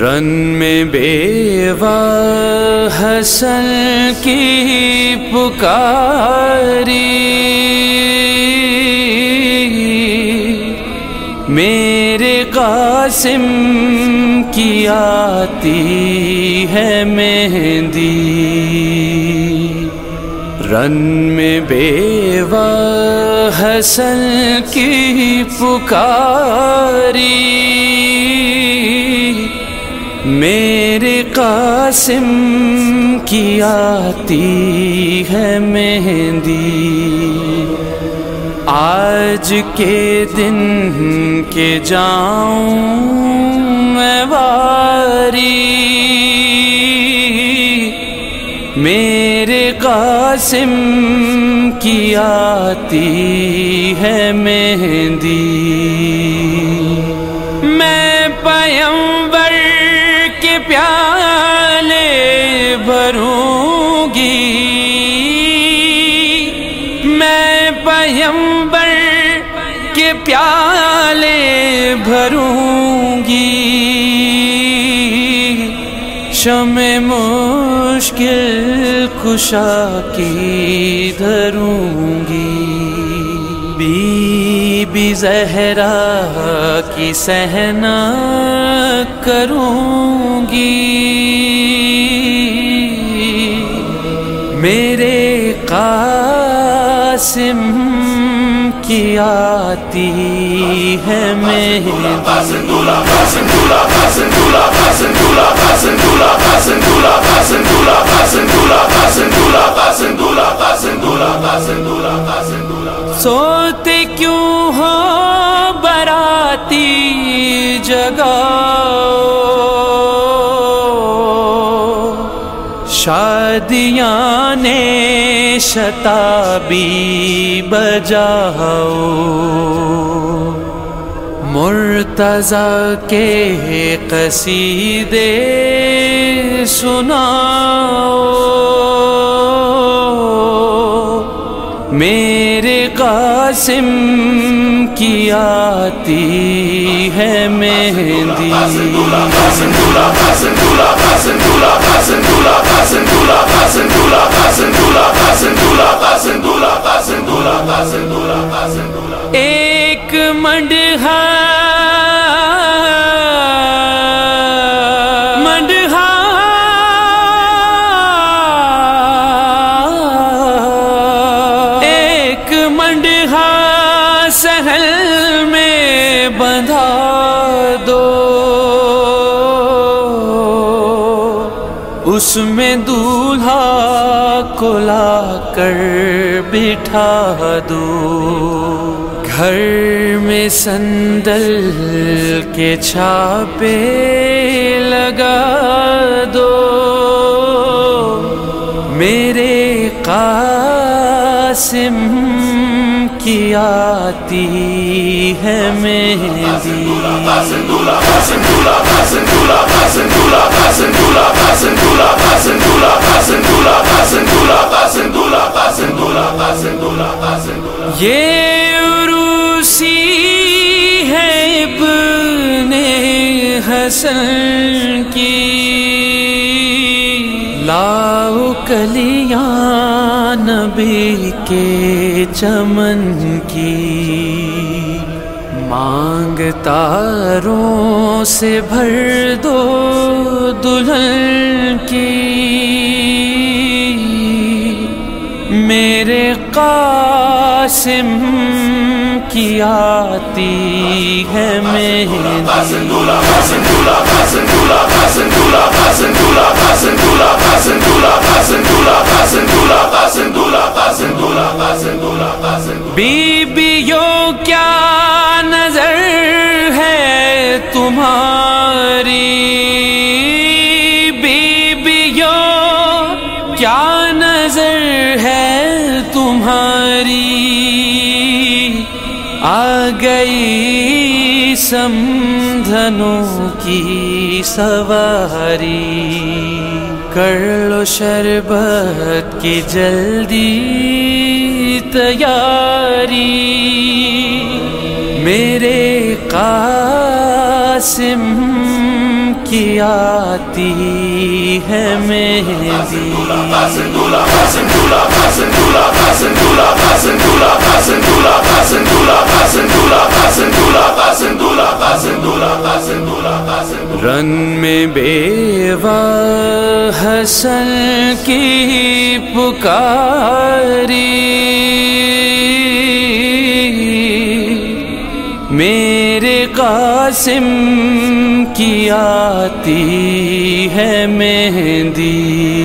رن میں بیوا حسن کی پکاری میرے قاسم کی آتی ہے مہندی رن میں بیوا حسن کی پکاری میرے قاسم کی آتی ہے مہندی۔ آج کے دن کے جاؤں میں باری میرے قاسم کی آتی ہے مہندی۔ بھروں گی میں پیمبر کے پیالے بھروں گی شم مشکل کشا کی دھروں گی بی بی زہرا کی سہنا کروں گی میرے قاسم کی آتی ہے میں سوتے کیوں ہو براتی جگہ شادیاں نے شتابی بجاؤ مرتضی کے قصیدے سناؤ۔ میرے قاسم کی آتی ہے مہندی۔ ایک منڈہ منڈہ ایک منڈہ سہل میں بندھا دو۔ اس میں دولہا لا کر بٹھا دو۔ گھر میں سندل کے چھاپے لگا دو۔ میرے قاسم کی آتی ہے مہندی یہ عروسی ہے ابن حسن کی لاؤ کلیاں نبی کے چمن کی۔ مانگ تاروں سے بھر دو دلہن کی۔ میرے قاسم کی آتی ہے مہندی کیا نظر ہے تمہاری؟ بیبیوں کیا نظر ہے تمہاری؟ آ گئی سمدھنوں کی سواری۔ کر لو شربت کی جلدی تیاری۔ میرے قاسم کی آتی ہے مہندی۔ رن میں بیوہ حسن کی پکاری میرے قاسم کی آتی ہے مہندی